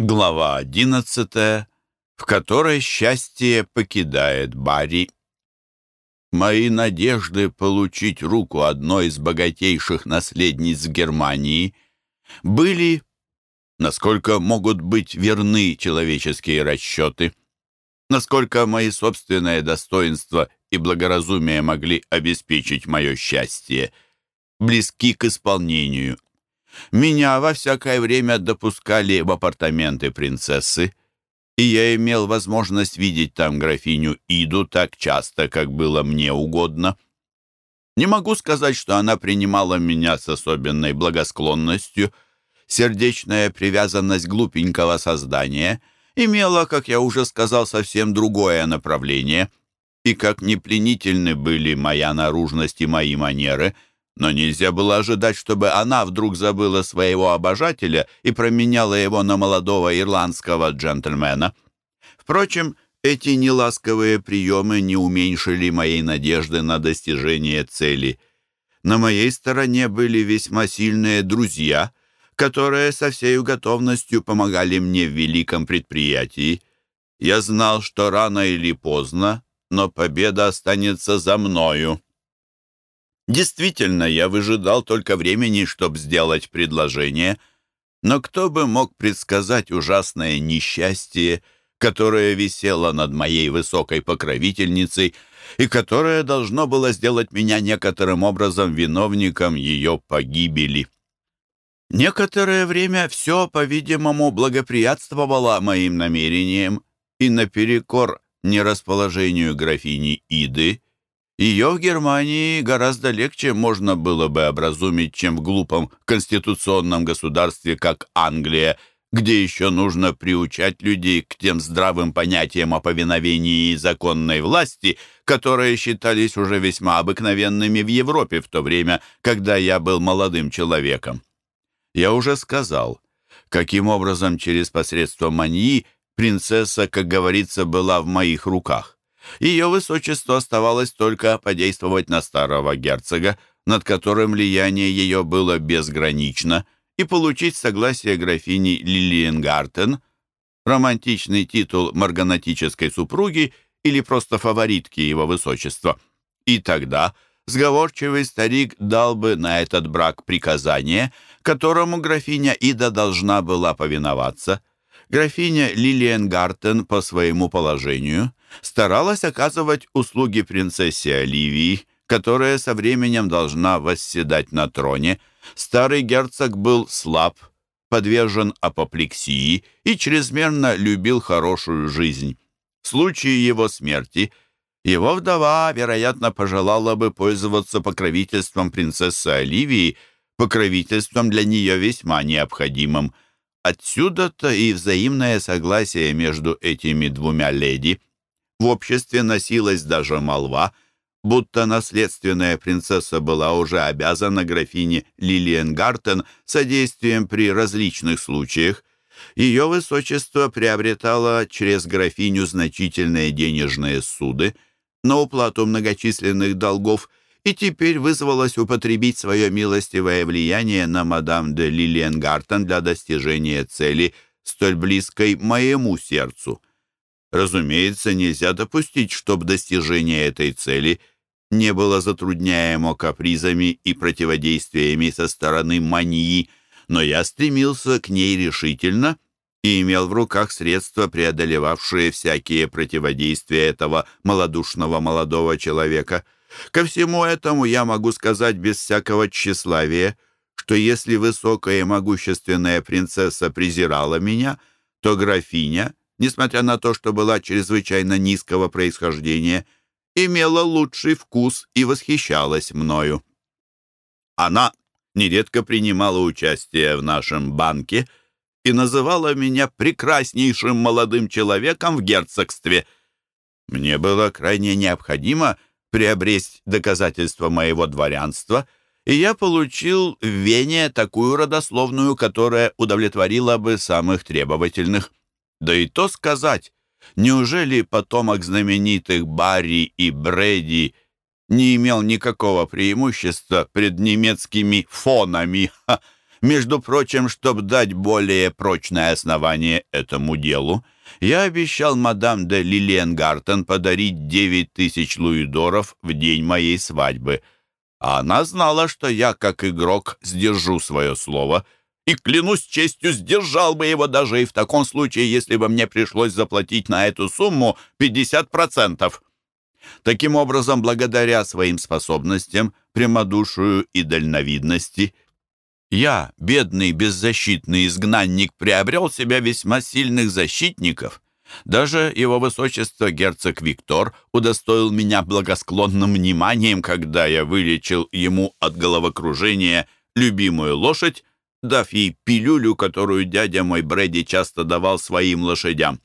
Глава одиннадцатая, в которой счастье покидает Барри. Мои надежды получить руку одной из богатейших наследниц Германии были, насколько могут быть верны человеческие расчеты, насколько мои собственные достоинства и благоразумие могли обеспечить мое счастье, близки к исполнению. Меня во всякое время допускали в апартаменты принцессы, и я имел возможность видеть там графиню Иду так часто, как было мне угодно. Не могу сказать, что она принимала меня с особенной благосклонностью. Сердечная привязанность глупенького создания имела, как я уже сказал, совсем другое направление. И как непленительны были моя наружность и мои манеры — но нельзя было ожидать, чтобы она вдруг забыла своего обожателя и променяла его на молодого ирландского джентльмена. Впрочем, эти неласковые приемы не уменьшили моей надежды на достижение цели. На моей стороне были весьма сильные друзья, которые со всей готовностью помогали мне в великом предприятии. Я знал, что рано или поздно, но победа останется за мною. Действительно, я выжидал только времени, чтобы сделать предложение, но кто бы мог предсказать ужасное несчастье, которое висело над моей высокой покровительницей и которое должно было сделать меня некоторым образом виновником ее погибели. Некоторое время все, по-видимому, благоприятствовало моим намерениям, и наперекор нерасположению графини Иды ее в Германии гораздо легче можно было бы образумить, чем в глупом конституционном государстве, как Англия, где еще нужно приучать людей к тем здравым понятиям о повиновении и законной власти, которые считались уже весьма обыкновенными в Европе в то время, когда я был молодым человеком. Я уже сказал, каким образом через посредство маньи принцесса, как говорится, была в моих руках. Ее высочество оставалось только подействовать на старого герцога, над которым влияние ее было безгранично, и получить согласие графини Лилиенгартен, романтичный титул марганатической супруги или просто фаворитки его высочества. И тогда сговорчивый старик дал бы на этот брак приказание, которому графиня Ида должна была повиноваться. Графиня Лилиенгартен по своему положению старалась оказывать услуги принцессе Оливии, которая со временем должна восседать на троне. Старый герцог был слаб, подвержен апоплексии и чрезмерно любил хорошую жизнь. В случае его смерти его вдова, вероятно, пожелала бы пользоваться покровительством принцессы Оливии, покровительством для нее весьма необходимым. Отсюда-то и взаимное согласие между этими двумя леди – в обществе носилась даже молва, будто наследственная принцесса была уже обязана графине Лилиенгартен содействием при различных случаях. Ее высочество приобретало через графиню значительные денежные суды на уплату многочисленных долгов и теперь вызвалось употребить свое милостивое влияние на мадам де Лилиенгартен для достижения цели, столь близкой моему сердцу. Разумеется, нельзя допустить, чтобы достижение этой цели не было затрудняемо капризами и противодействиями со стороны мании, но я стремился к ней решительно и имел в руках средства, преодолевавшие всякие противодействия этого малодушного молодого человека. Ко всему этому я могу сказать без всякого тщеславия, что если высокая и могущественная принцесса презирала меня, то графиня — несмотря на то, что была чрезвычайно низкого происхождения, имела лучший вкус и восхищалась мною. Она нередко принимала участие в нашем банке и называла меня прекраснейшим молодым человеком в герцогстве. Мне было крайне необходимо приобрести доказательства моего дворянства, и я получил в Вене такую родословную, которая удовлетворила бы самых требовательных. Да и то сказать, неужели потомок знаменитых Барри и Брэди не имел никакого преимущества пред немецкими фонами? Ха! Между прочим, чтобы дать более прочное основание этому делу, я обещал мадам де Лилиенгартен подарить 9 тысяч луидоров в день моей свадьбы. А она знала, что я, как игрок, сдержу свое слово — и, клянусь честью, сдержал бы его даже и в таком случае, если бы мне пришлось заплатить на эту сумму 50%. Таким образом, благодаря своим способностям, прямодушию и дальновидности, я, бедный беззащитный изгнанник, приобрел себя весьма сильных защитников. Даже его высочество герцог Виктор удостоил меня благосклонным вниманием, когда я вылечил ему от головокружения любимую лошадь, дав ей пилюлю, которую дядя мой Брэди часто давал своим лошадям.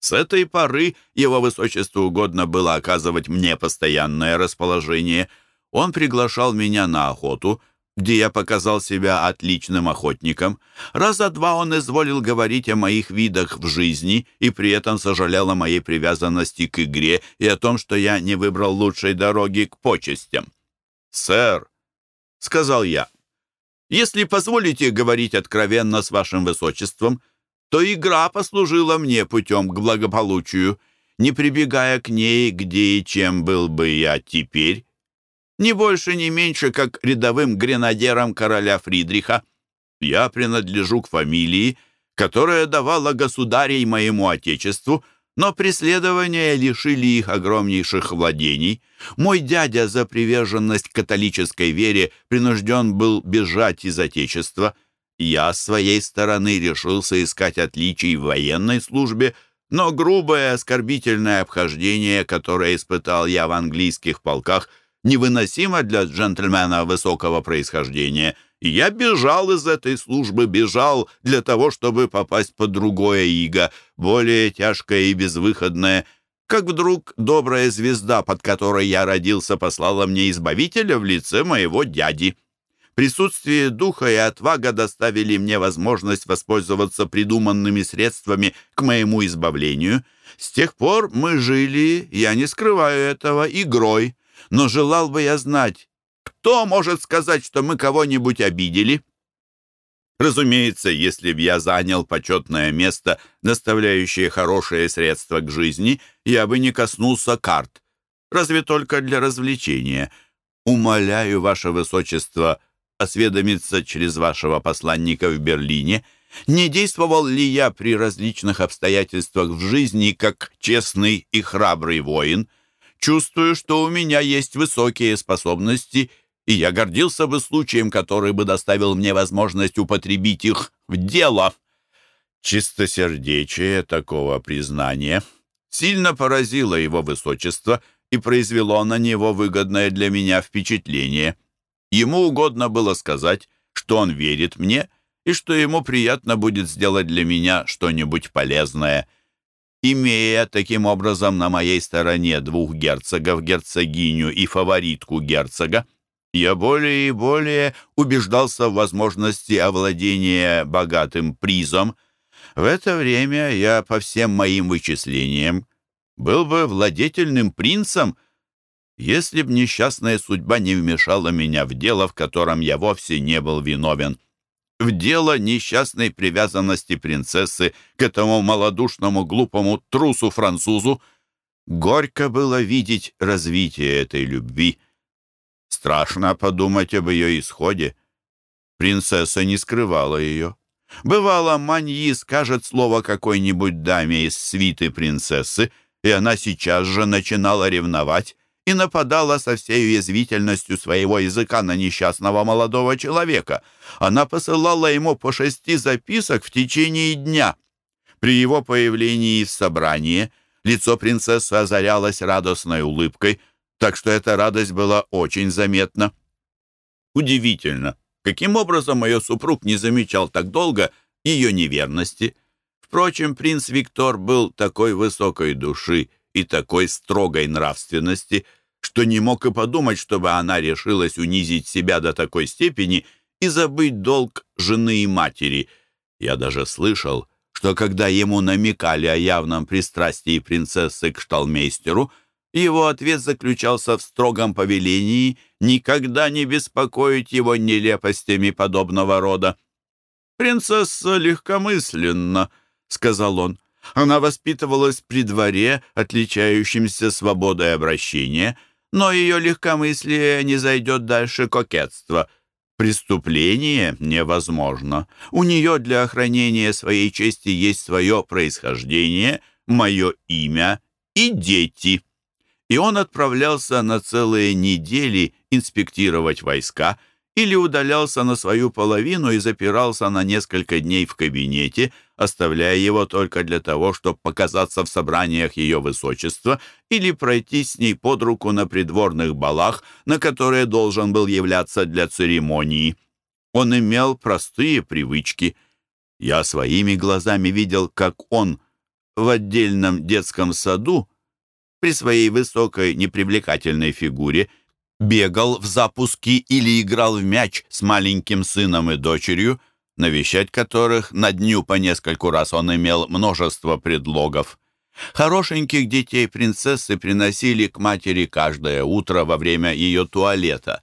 С этой поры его высочеству угодно было оказывать мне постоянное расположение. Он приглашал меня на охоту, где я показал себя отличным охотником. Раза два он изволил говорить о моих видах в жизни и при этом сожалел о моей привязанности к игре и о том, что я не выбрал лучшей дороги к почестям. «Сэр», — сказал я, если позволите говорить откровенно с вашим высочеством, то игра послужила мне путем к благополучию, не прибегая к ней, где и чем был бы я теперь, не больше, не меньше, как рядовым гренадером короля Фридриха. Я принадлежу к фамилии, которая давала государей моему отечеству — но преследования лишили их огромнейших владений. Мой дядя за приверженность католической вере принужден был бежать из Отечества. Я, с своей стороны, решился искать отличий в военной службе, но грубое оскорбительное обхождение, которое испытал я в английских полках, невыносимо для джентльмена высокого происхождения — я бежал из этой службы, бежал для того, чтобы попасть под другое иго, более тяжкое и безвыходное. Как вдруг добрая звезда, под которой я родился, послала мне избавителя в лице моего дяди. Присутствие духа и отвага доставили мне возможность воспользоваться придуманными средствами к моему избавлению. С тех пор мы жили, я не скрываю этого, игрой. Но желал бы я знать, кто может сказать, что мы кого-нибудь обидели? Разумеется, если б я занял почетное место, доставляющее хорошие средства к жизни, я бы не коснулся карт. Разве только для развлечения. Умоляю, ваше высочество, осведомиться через вашего посланника в Берлине, не действовал ли я при различных обстоятельствах в жизни как честный и храбрый воин. Чувствую, что у меня есть высокие способности — и я гордился бы случаем, который бы доставил мне возможность употребить их в дело. Чистосердечие такого признания сильно поразило его высочество и произвело на него выгодное для меня впечатление. Ему угодно было сказать, что он верит мне и что ему приятно будет сделать для меня что-нибудь полезное. Имея таким образом на моей стороне двух герцогов, герцогиню и фаворитку герцога, я более и более убеждался в возможности овладения богатым призом. В это время я, по всем моим вычислениям, был бы владетельным принцем, если б несчастная судьба не вмешала меня в дело, в котором я вовсе не был виновен. В дело несчастной привязанности принцессы к этому малодушному, глупому трусу-французу. Горько было видеть развитие этой любви — Страшно подумать об ее исходе. Принцесса не скрывала ее. Бывало, Маньи скажет слово какой-нибудь даме из свиты принцессы, и она сейчас же начинала ревновать и нападала со всей уязвительностью своего языка на несчастного молодого человека. Она посылала ему по шести записок в течение дня. При его появлении в собрании лицо принцессы озарялось радостной улыбкой, так что эта радость была очень заметна. Удивительно, каким образом ее супруг не замечал так долго ее неверности. Впрочем, принц Виктор был такой высокой души и такой строгой нравственности, что не мог и подумать, чтобы она решилась унизить себя до такой степени и забыть долг жены и матери. Я даже слышал, что когда ему намекали о явном пристрастии принцессы к шталмейстеру, его ответ заключался в строгом повелении никогда не беспокоить его нелепостями подобного рода. «Принцесса легкомысленна», — сказал он. «Она воспитывалась при дворе, отличающемся свободой обращения, но ее легкомыслие не зайдет дальше кокетства. Преступление невозможно. У нее для охранения своей чести есть свое происхождение, мое имя и дети». И он отправлялся на целые недели инспектировать войска, или удалялся на свою половину и запирался на несколько дней в кабинете, оставляя его только для того, чтобы показаться в собраниях ее высочества или пройти с ней под руку на придворных балах, на которые должен был являться для церемонии. Он имел простые привычки. Я своими глазами видел, как он в отдельном детском саду при своей высокой непривлекательной фигуре бегал в запуски или играл в мяч с маленьким сыном и дочерью, навещать которых на дню по нескольку раз он имел множество предлогов. Хорошеньких детей принцессы приносили к матери каждое утро во время ее туалета,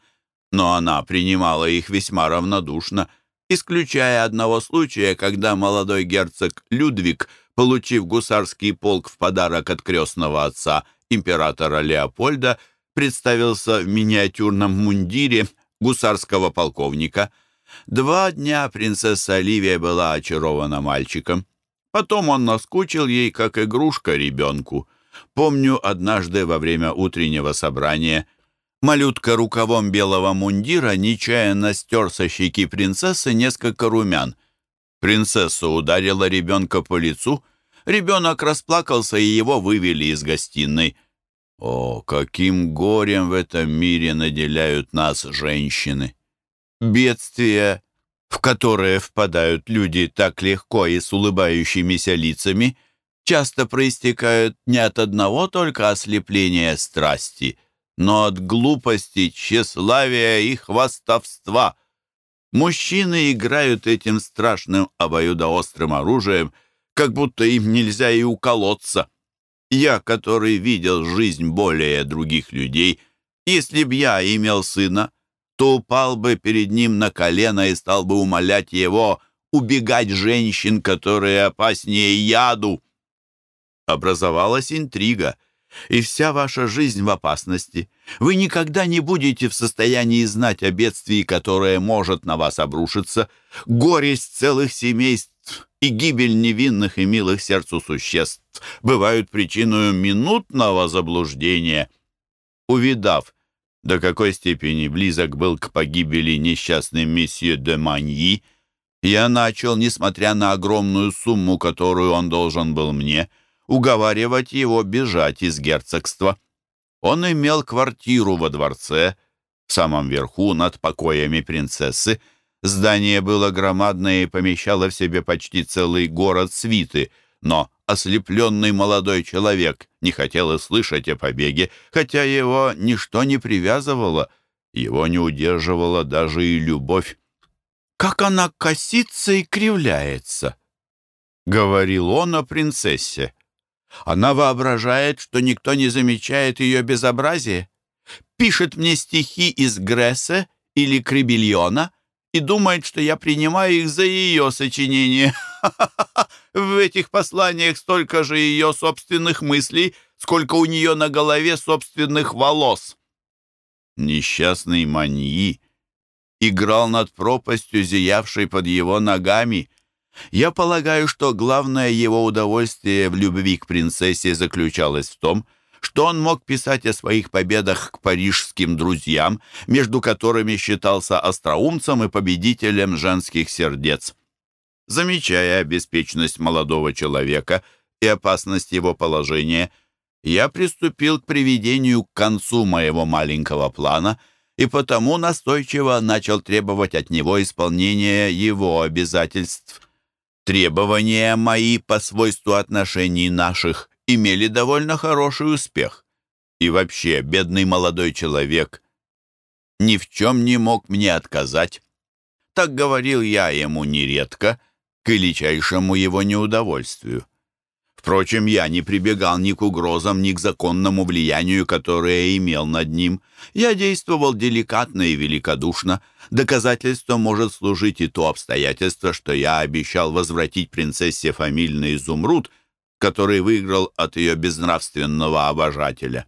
но она принимала их весьма равнодушно, исключая одного случая, когда молодой герцог Людвиг, получив гусарский полк в подарок от крестного отца императора Леопольда, представился в миниатюрном мундире гусарского полковника. Два дня принцесса Оливия была очарована мальчиком. Потом он наскучил ей, как игрушка ребенку. Помню, однажды во время утреннего собрания малютка рукавом белого мундира нечаянно стер со щеки принцессы несколько румян. Принцесса ударила ребенка по лицу. Ребенок расплакался, и его вывели из гостиной. О, каким горем в этом мире наделяют нас женщины! Бедствия, в которые впадают люди так легко и с улыбающимися лицами, часто проистекают не от одного только ослепления страсти, но от глупости, тщеславия и хвастовства. Мужчины играют этим страшным обоюдоострым оружием, как будто им нельзя и уколоться. Я, который видел жизнь более других людей, если б я имел сына, то упал бы перед ним на колено и стал бы умолять его убегать женщин, которые опаснее яду. Образовалась интрига, и вся ваша жизнь в опасности. Вы никогда не будете в состоянии знать о бедствии, которое может на вас обрушиться. Горесть целых семейств и гибель невинных и милых сердцу существ бывают причиной минутного заблуждения. Увидав, до какой степени близок был к погибели несчастный месье де Маньи, я начал, несмотря на огромную сумму, которую он должен был мне, уговаривать его бежать из герцогства. Он имел квартиру во дворце, в самом верху, над покоями принцессы, Здание было громадное и помещало в себе почти целый город свиты, но ослепленный молодой человек не хотел и слышать о побеге, хотя его ничто не привязывало, его не удерживала даже и любовь. «Как она косится и кривляется!» — говорил он о принцессе. «Она воображает, что никто не замечает ее безобразие. Пишет мне стихи из Грессе или Крибельона, и думает, что я принимаю их за ее сочинение. В этих посланиях столько же ее собственных мыслей, сколько у нее на голове собственных волос. Несчастный Маньи играл над пропастью, зиявшей под его ногами. Я полагаю, что главное его удовольствие в любви к принцессе заключалось в том, что он мог писать о своих победах к парижским друзьям, между которыми считался остроумцем и победителем женских сердец. Замечая беспечность молодого человека и опасность его положения, я приступил к приведению к концу моего маленького плана и потому настойчиво начал требовать от него исполнения его обязательств. Требования мои по свойству отношений наших имели довольно хороший успех. И вообще, бедный молодой человек ни в чем не мог мне отказать. Так говорил я ему нередко, к величайшему его неудовольствию. Впрочем, я не прибегал ни к угрозам, ни к законному влиянию, которое имел над ним. Я действовал деликатно и великодушно. Доказательством может служить и то обстоятельство, что я обещал возвратить принцессе фамильный изумруд, который выиграл от ее безнравственного обожателя.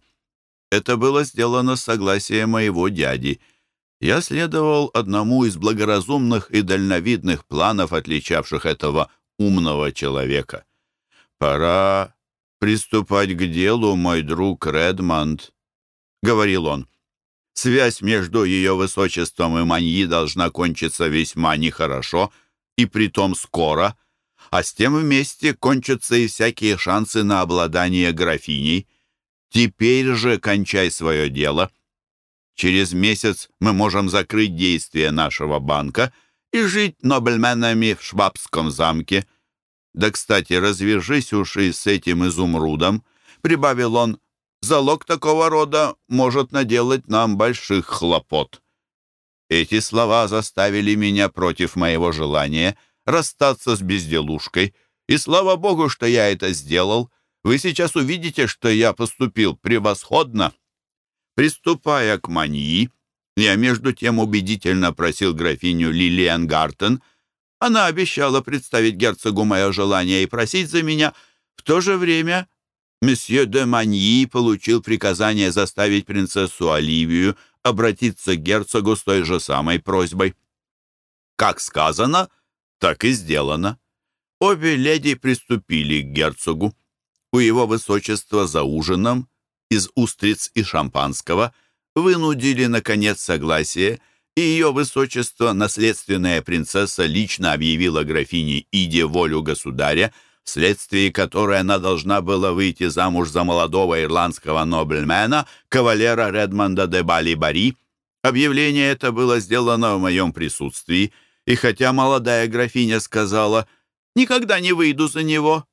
Это было сделано с согласия моего дяди. Я следовал одному из благоразумных и дальновидных планов, отличавших этого умного человека. «Пора приступать к делу, мой друг Редмонд», — говорил он. «Связь между ее высочеством и Маньи должна кончиться весьма нехорошо, и притом скоро, а с тем вместе кончатся и всякие шансы на обладание графиней. Теперь же кончай свое дело. Через месяц мы можем закрыть действие нашего банка и жить нобельменами в Швабском замке». Да, кстати, развяжись уж и с этим изумрудом, — прибавил он, — залог такого рода может наделать нам больших хлопот. Эти слова заставили меня против моего желания расстаться с безделушкой, и слава богу, что я это сделал. Вы сейчас увидите, что я поступил превосходно. Приступая к маньи, я между тем убедительно просил графиню Лилиан Гартен — она обещала представить герцогу мое желание и просить за меня. В то же время месье де Маньи получил приказание заставить принцессу Оливию обратиться к герцогу с той же самой просьбой. Как сказано, так и сделано. Обе леди приступили к герцогу. У его высочества за ужином из устриц и шампанского вынудили, наконец, согласие — и ее высочество, наследственная принцесса, лично объявила графине Иде волю государя, вследствие которой она должна была выйти замуж за молодого ирландского нобельмена, кавалера Редмонда де Бали-Бари. Объявление это было сделано в моем присутствии, и хотя молодая графиня сказала «никогда не выйду за него»,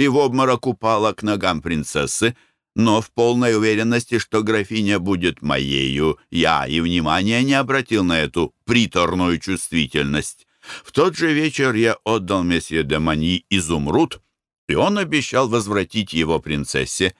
и в обморок упала к ногам принцессы, но в полной уверенности, что графиня будет моею, я и внимания не обратил на эту приторную чувствительность. В тот же вечер я отдал месье де Мани изумруд, и он обещал возвратить его принцессе.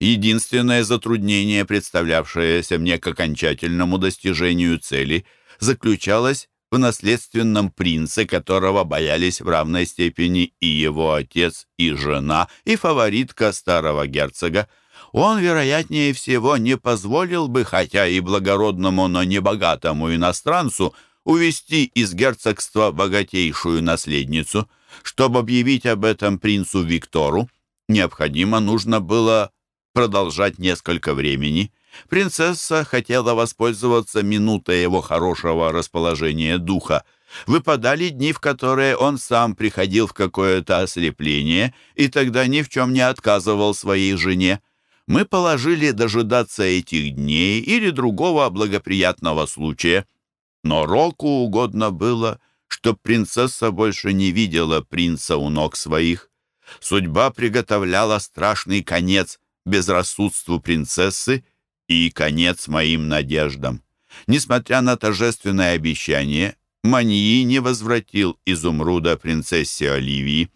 Единственное затруднение, представлявшееся мне к окончательному достижению цели, заключалось в наследственном принце, которого боялись в равной степени и его отец, и жена, и фаворитка старого герцога он, вероятнее всего, не позволил бы, хотя и благородному, но небогатому иностранцу, увести из герцогства богатейшую наследницу. Чтобы объявить об этом принцу Виктору, необходимо нужно было продолжать несколько времени. Принцесса хотела воспользоваться минутой его хорошего расположения духа. Выпадали дни, в которые он сам приходил в какое-то ослепление, и тогда ни в чем не отказывал своей жене мы положили дожидаться этих дней или другого благоприятного случая. Но Року угодно было, чтоб принцесса больше не видела принца у ног своих. Судьба приготовляла страшный конец безрассудству принцессы и конец моим надеждам. Несмотря на торжественное обещание, Маньи не возвратил изумруда принцессе Оливии.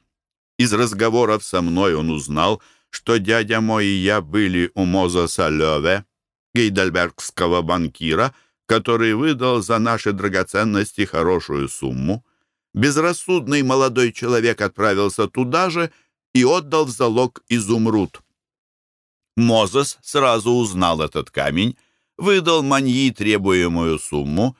Из разговоров со мной он узнал, что дядя мой и я были у Мозеса Леве, гейдельбергского банкира, который выдал за наши драгоценности хорошую сумму. Безрассудный молодой человек отправился туда же и отдал в залог изумруд. Мозес сразу узнал этот камень, выдал Маньи требуемую сумму,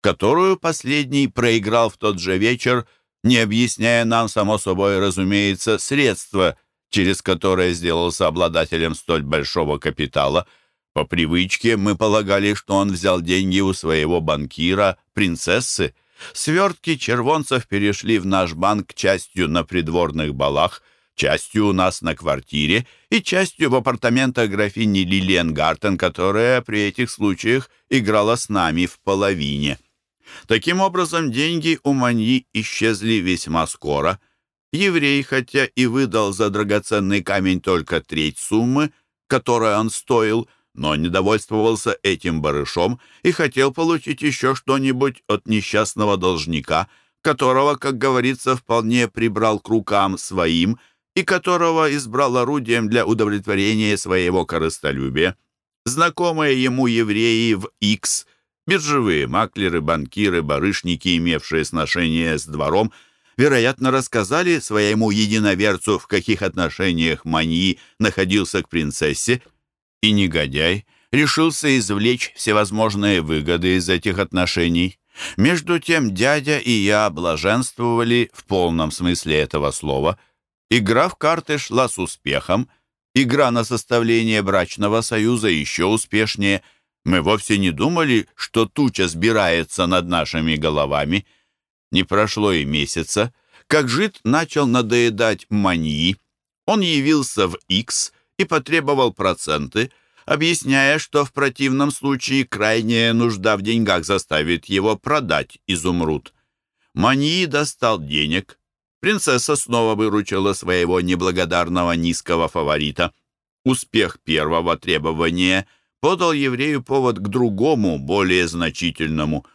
которую последний проиграл в тот же вечер, не объясняя нам, само собой разумеется, средства, через которое сделался обладателем столь большого капитала. По привычке мы полагали, что он взял деньги у своего банкира, принцессы. Свертки червонцев перешли в наш банк частью на придворных балах, частью у нас на квартире и частью в апартаментах графини Лилиен Гартен, которая при этих случаях играла с нами в половине. Таким образом, деньги у Маньи исчезли весьма скоро — Еврей, хотя и выдал за драгоценный камень только треть суммы, которой он стоил, но недовольствовался этим барышом и хотел получить еще что-нибудь от несчастного должника, которого, как говорится, вполне прибрал к рукам своим и которого избрал орудием для удовлетворения своего корыстолюбия. Знакомые ему евреи в X, биржевые маклеры, банкиры, барышники, имевшие сношение с двором, вероятно, рассказали своему единоверцу, в каких отношениях Маньи находился к принцессе, и негодяй решился извлечь всевозможные выгоды из этих отношений. Между тем дядя и я блаженствовали в полном смысле этого слова. Игра в карты шла с успехом, игра на составление брачного союза еще успешнее. Мы вовсе не думали, что туча сбирается над нашими головами. Не прошло и месяца, как жид начал надоедать маньи. Он явился в X и потребовал проценты — объясняя, что в противном случае крайняя нужда в деньгах заставит его продать изумруд. Маньи достал денег. Принцесса снова выручила своего неблагодарного низкого фаворита. Успех первого требования подал еврею повод к другому, более значительному.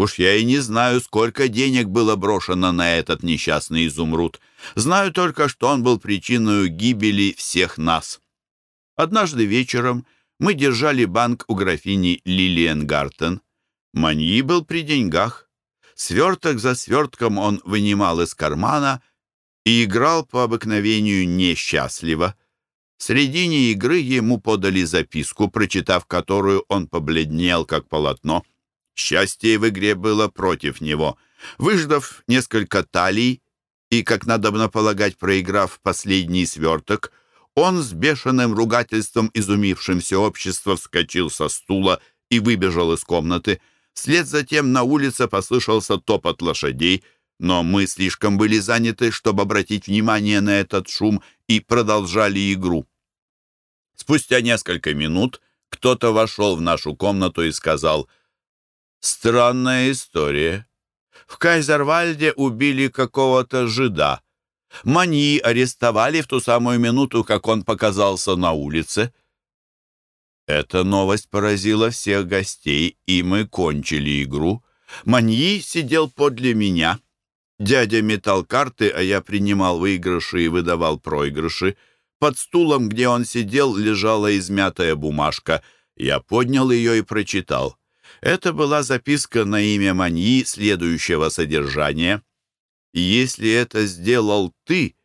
Уж я и не знаю, сколько денег было брошено на этот несчастный изумруд. Знаю только, что он был причиной гибели всех нас. Однажды вечером мы держали банк у графини Лилиен Гартен. Маньи был при деньгах. Сверток за свертком он вынимал из кармана и играл по обыкновению несчастливо. В середине игры ему подали записку, прочитав которую он побледнел, как полотно. Счастье в игре было против него. Выждав несколько талий и, как надо полагать, проиграв последний сверток, он с бешеным ругательством, изумившим все общество, вскочил со стула и выбежал из комнаты. Вслед затем на улице послышался топот лошадей, но мы слишком были заняты, чтобы обратить внимание на этот шум, и продолжали игру. Спустя несколько минут кто-то вошел в нашу комнату и сказал, «Странная история. В Кайзервальде убили какого-то жида». Мани арестовали в ту самую минуту, как он показался на улице. Эта новость поразила всех гостей, и мы кончили игру. Маньи сидел подле меня. Дядя метал карты, а я принимал выигрыши и выдавал проигрыши. Под стулом, где он сидел, лежала измятая бумажка. Я поднял ее и прочитал. Это была записка на имя Маньи следующего содержания — если это сделал ты,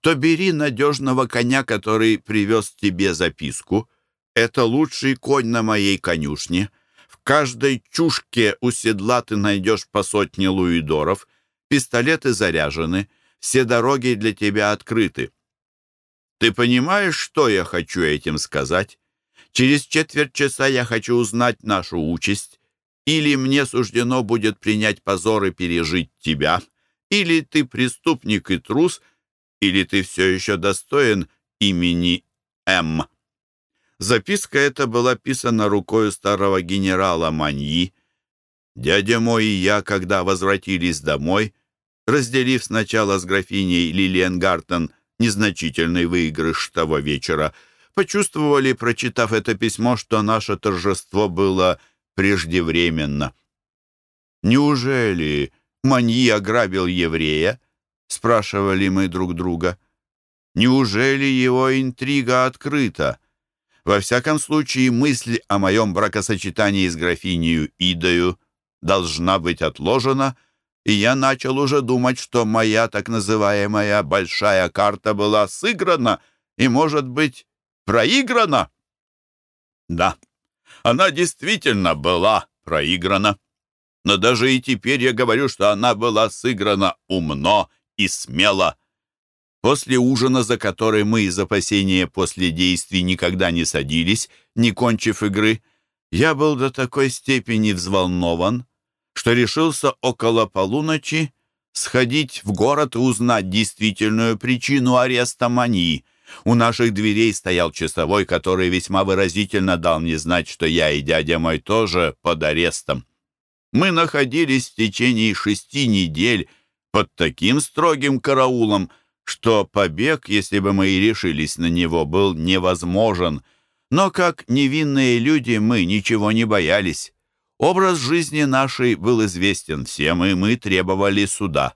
то бери надежного коня, который привез тебе записку. Это лучший конь на моей конюшне. В каждой чушке у седла ты найдешь по сотне луидоров. Пистолеты заряжены, все дороги для тебя открыты. Ты понимаешь, что я хочу этим сказать? Через четверть часа я хочу узнать нашу участь. Или мне суждено будет принять позор и пережить тебя — или ты преступник и трус, или ты все еще достоин имени М. Записка эта была писана рукой старого генерала Маньи. Дядя мой и я, когда возвратились домой, разделив сначала с графиней Лилиен Гартен незначительный выигрыш того вечера, почувствовали, прочитав это письмо, что наше торжество было преждевременно. Неужели Маньи ограбил еврея?» — спрашивали мы друг друга. «Неужели его интрига открыта?» Во всяком случае, мысль о моем бракосочетании с графинею Идою должна быть отложена, и я начал уже думать, что моя так называемая большая карта была сыграна и, может быть, проиграна. Да, она действительно была проиграна но даже и теперь я говорю, что она была сыграна умно и смело. После ужина, за который мы из опасения после действий никогда не садились, не кончив игры, я был до такой степени взволнован, что решился около полуночи сходить в город и узнать действительную причину ареста мании. У наших дверей стоял часовой, который весьма выразительно дал мне знать, что я и дядя мой тоже под арестом. Мы находились в течение шести недель под таким строгим караулом, что побег, если бы мы и решились на него, был невозможен. Но как невинные люди мы ничего не боялись. Образ жизни нашей был известен всем, и мы требовали суда.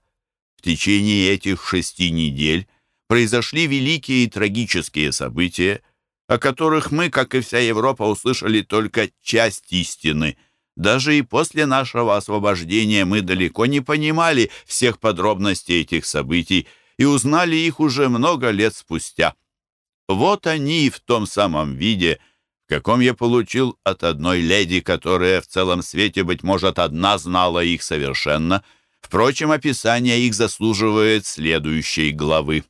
В течение этих шести недель произошли великие и трагические события, о которых мы, как и вся Европа, услышали только часть истины. Даже и после нашего освобождения мы далеко не понимали всех подробностей этих событий и узнали их уже много лет спустя. Вот они в том самом виде, в каком я получил от одной леди, которая в целом свете, быть может, одна знала их совершенно. Впрочем, описание их заслуживает следующей главы.